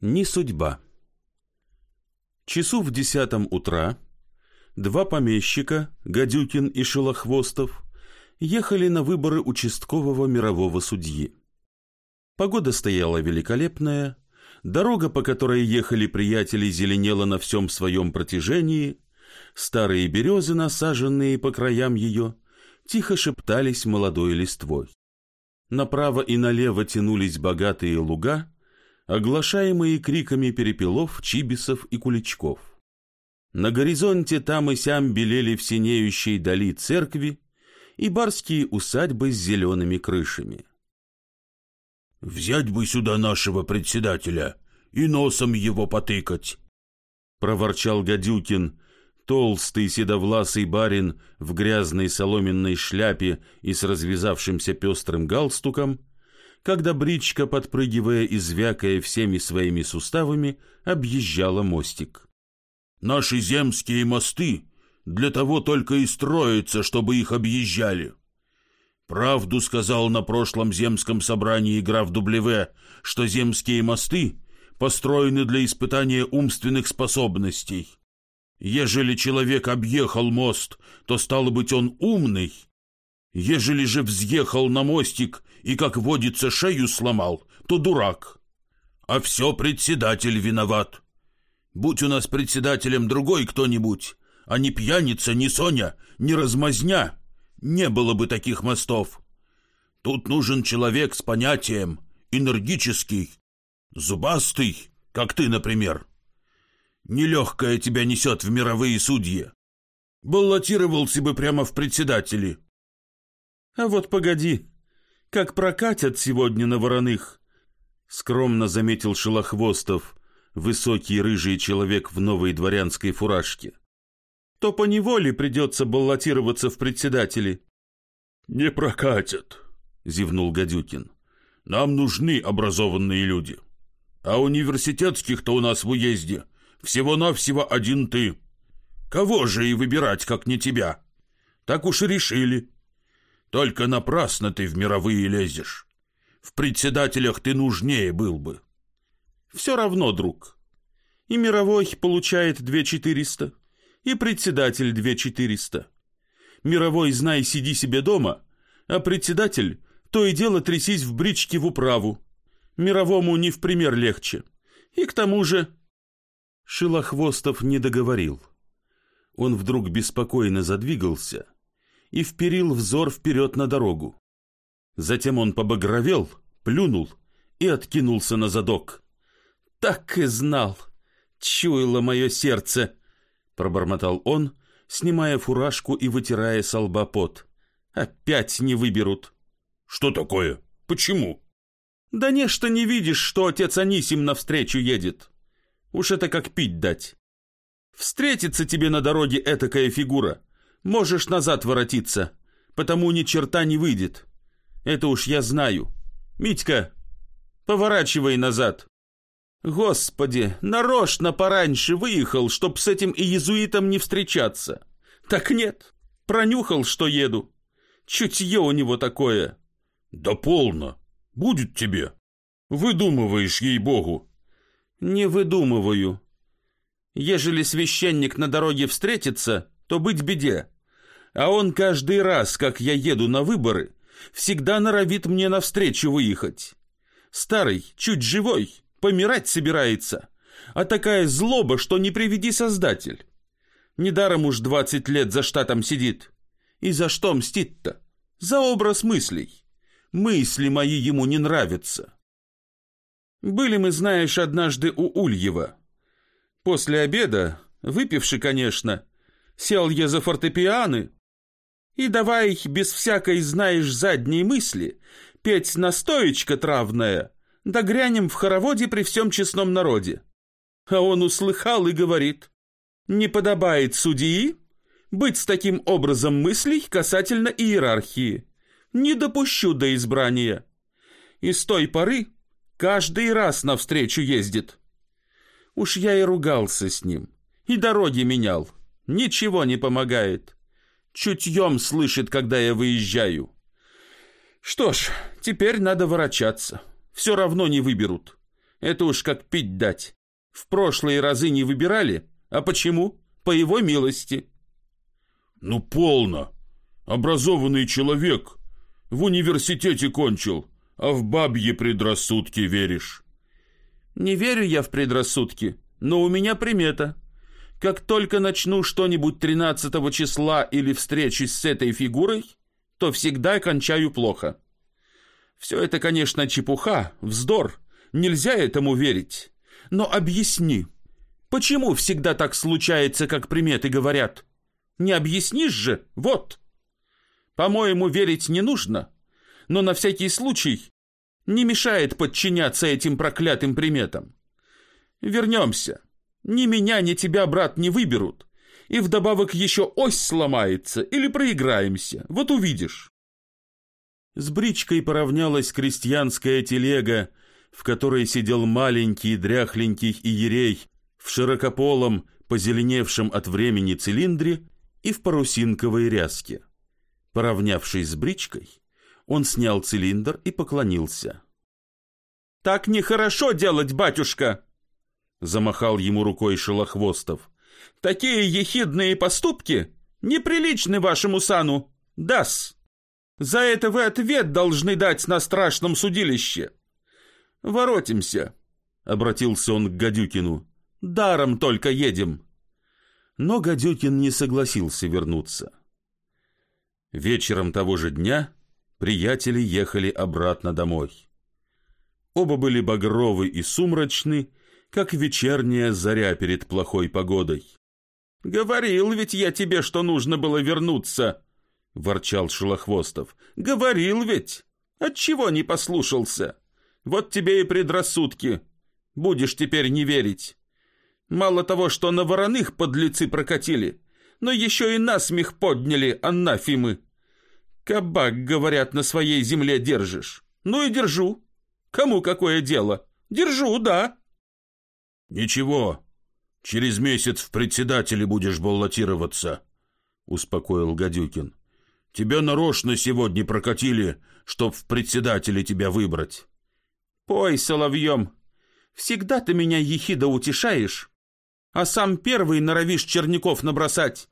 Не судьба. Часу в десятом утра два помещика, Гадюкин и Шелохвостов, ехали на выборы участкового мирового судьи. Погода стояла великолепная, дорога, по которой ехали приятели, зеленела на всем своем протяжении, старые березы, насаженные по краям ее, тихо шептались молодой листвой. Направо и налево тянулись богатые луга, оглашаемые криками перепелов, чибисов и куличков. На горизонте там и сям белели в синеющей дали церкви и барские усадьбы с зелеными крышами. «Взять бы сюда нашего председателя и носом его потыкать!» — проворчал Гадюкин, толстый седовласый барин в грязной соломенной шляпе и с развязавшимся пестрым галстуком, когда бричка, подпрыгивая и звякая всеми своими суставами, объезжала мостик. «Наши земские мосты для того только и строятся, чтобы их объезжали. Правду сказал на прошлом земском собрании граф Дублеве, что земские мосты построены для испытания умственных способностей. Ежели человек объехал мост, то, стало быть, он умный. Ежели же взъехал на мостик и, как водится, шею сломал, то дурак. А все председатель виноват. Будь у нас председателем другой кто-нибудь, а не пьяница, не Соня, не размазня, не было бы таких мостов. Тут нужен человек с понятием, энергический, зубастый, как ты, например. Нелегкое тебя несет в мировые судьи. Баллотировался бы прямо в председатели. А вот погоди, как прокатят сегодня на вороных, скромно заметил Шелохвостов, высокий рыжий человек в новой дворянской фуражке. То по неволе придется баллотироваться в председатели. Не прокатят, зевнул Гадюкин. Нам нужны образованные люди. А университетских-то у нас в уезде всего-навсего один ты. Кого же и выбирать, как не тебя? Так уж и решили. Только напрасно ты в мировые лезешь. В председателях ты нужнее был бы. Все равно, друг. И мировой получает две четыреста, и председатель две четыреста. Мировой, знай, сиди себе дома, а председатель то и дело трясись в бричке в управу. Мировому не в пример легче. И к тому же Шилохвостов не договорил. Он вдруг беспокойно задвигался и вперил взор вперед на дорогу. Затем он побагровел, плюнул и откинулся на задок. «Так и знал! Чуяло мое сердце!» — пробормотал он, снимая фуражку и вытирая со лба пот. «Опять не выберут!» «Что такое? Почему?» «Да нечто не видишь, что отец Анисим навстречу едет!» Уж это как пить дать. Встретится тебе на дороге этакая фигура. Можешь назад воротиться, потому ни черта не выйдет. Это уж я знаю. Митька, поворачивай назад. Господи, нарочно пораньше выехал, чтоб с этим и иезуитом не встречаться. Так нет, пронюхал, что еду. Чутье у него такое. Да полно, будет тебе. Выдумываешь, ей-богу. Не выдумываю. Ежели священник на дороге встретится, то быть беде. А он каждый раз, как я еду на выборы, всегда норовит мне навстречу выехать. Старый, чуть живой, помирать собирается. А такая злоба, что не приведи создатель. Недаром уж двадцать лет за штатом сидит. И за что мстит-то? За образ мыслей. Мысли мои ему не нравятся. Были мы, знаешь, однажды у Ульева. После обеда, выпивши, конечно, сел я за фортепианы и давай без всякой, знаешь, задней мысли петь настоечка травная, да грянем в хороводе при всем честном народе. А он услыхал и говорит, не подобает судьи быть с таким образом мыслей касательно иерархии. Не допущу до избрания. И с той поры Каждый раз навстречу ездит. Уж я и ругался с ним, и дороги менял. Ничего не помогает. Чутьем слышит, когда я выезжаю. Что ж, теперь надо ворочаться. Все равно не выберут. Это уж как пить дать. В прошлые разы не выбирали. А почему? По его милости. Ну, полно. Образованный человек. В университете кончил, а в бабье предрассудки веришь. Не верю я в предрассудки, но у меня примета. Как только начну что-нибудь 13 числа или встречусь с этой фигурой, то всегда кончаю плохо. Все это, конечно, чепуха, вздор. Нельзя этому верить. Но объясни, почему всегда так случается, как приметы говорят? Не объяснишь же? Вот. По-моему, верить не нужно. Но на всякий случай не мешает подчиняться этим проклятым приметам. Вернемся. Ни меня, ни тебя, брат, не выберут. И вдобавок еще ось сломается или проиграемся. Вот увидишь. С бричкой поравнялась крестьянская телега, в которой сидел маленький дряхленький иерей в широкополом, позеленевшем от времени цилиндре и в парусинковой ряске. Поравнявшись с бричкой, он снял цилиндр и поклонился. «Так нехорошо делать, батюшка!» Замахал ему рукой Шелохвостов. «Такие ехидные поступки неприличны вашему сану. Дас! За это вы ответ должны дать на страшном судилище. Воротимся!» Обратился он к Гадюкину. «Даром только едем!» Но Гадюкин не согласился вернуться. Вечером того же дня приятели ехали обратно домой. Оба были багровы и сумрачны, как вечерняя заря перед плохой погодой. «Говорил ведь я тебе, что нужно было вернуться!» — ворчал Шелохвостов. «Говорил ведь! Отчего не послушался? Вот тебе и предрассудки. Будешь теперь не верить. Мало того, что на вороных подлецы прокатили, но еще и насмех подняли аннафимы. Кабак, говорят, на своей земле держишь. Ну и держу. Кому какое дело? Держу, да. Ничего, через месяц в председатели будешь баллотироваться, успокоил Гадюкин. Тебя нарочно сегодня прокатили, чтоб в председатели тебя выбрать. Пой, соловьем, всегда ты меня ехидо утешаешь, а сам первый норовишь черников набросать.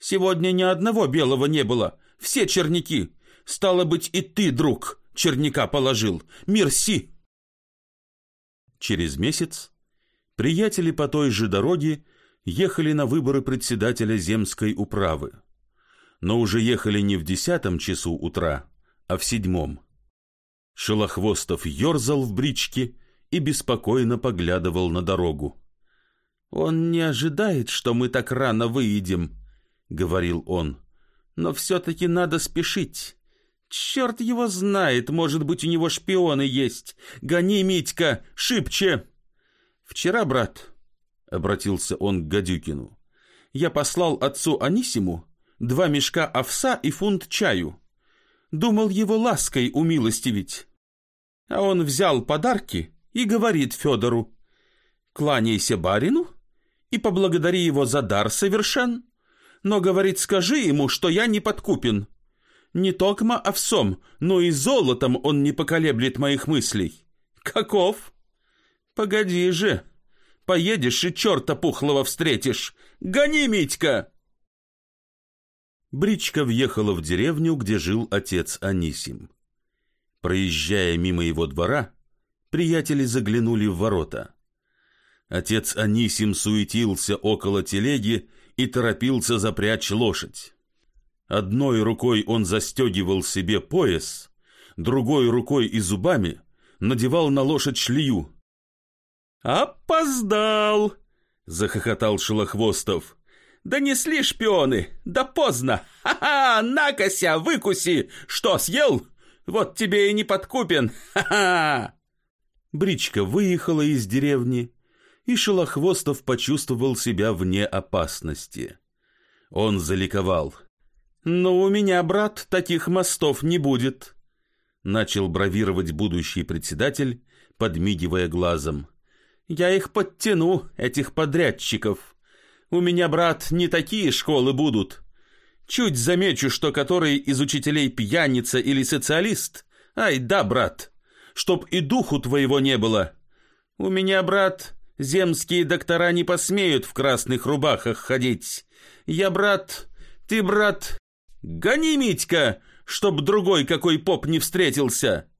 Сегодня ни одного белого не было, все черники. Стало быть, и ты, друг, черника положил. Мерси!» Через месяц приятели по той же дороге ехали на выборы председателя земской управы. Но уже ехали не в десятом часу утра, а в седьмом. Шелохвостов ерзал в бричке и беспокойно поглядывал на дорогу. «Он не ожидает, что мы так рано выедем», — говорил он. «Но все-таки надо спешить. Черт его знает, может быть, у него шпионы есть. Гони, Митька, шибче. Вчера, брат, — обратился он к Гадюкину, — я послал отцу Анисиму два мешка овса и фунт чаю. Думал его лаской умилостивить. А он взял подарки и говорит Федору, «Кланяйся барину и поблагодари его за дар совершен, но, говорит, скажи ему, что я не подкупен» не токмо овсом, но и золотом он не поколеблет моих мыслей. Каков? Погоди же, поедешь и черта пухлого встретишь. Гони, Митька!» Бричка въехала в деревню, где жил отец Анисим. Проезжая мимо его двора, приятели заглянули в ворота. Отец Анисим суетился около телеги и торопился запрячь лошадь. Одной рукой он застегивал себе пояс, другой рукой и зубами надевал на лошадь шлею. «Опоздал!» — захохотал Шелохвостов. «Донесли шпионы! Да поздно! Ха-ха! Накося, выкуси! Что, съел? Вот тебе и не подкупен! Ха-ха!» Бричка выехала из деревни, и Шелохвостов почувствовал себя вне опасности. Он заликовал. «Но у меня, брат, таких мостов не будет», — начал бравировать будущий председатель, подмигивая глазом. «Я их подтяну, этих подрядчиков. У меня, брат, не такие школы будут. Чуть замечу, что который из учителей пьяница или социалист. Ай, да, брат, чтоб и духу твоего не было. У меня, брат, земские доктора не посмеют в красных рубахах ходить. Я, брат, ты, брат, гони, Митька, чтоб другой какой поп не встретился.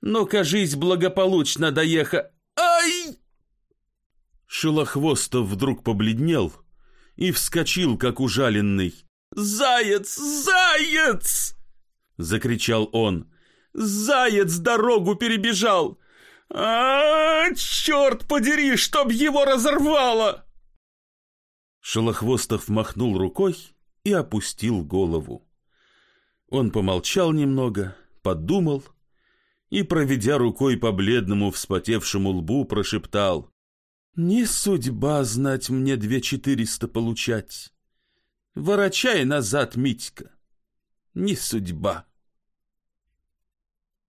Но, кажись, благополучно доеха... Ай! Шелохвостов вдруг побледнел и вскочил, как ужаленный. «Заяц! Заяц!» — закричал он. «Заяц дорогу перебежал! а, -а, -а черт подери, чтоб его разорвало!» Шелохвостов махнул рукой и опустил голову. Он помолчал немного, подумал и, проведя рукой по бледному вспотевшему лбу, прошептал. «Не судьба знать мне две четыреста получать. Ворочай назад, Митька, не судьба».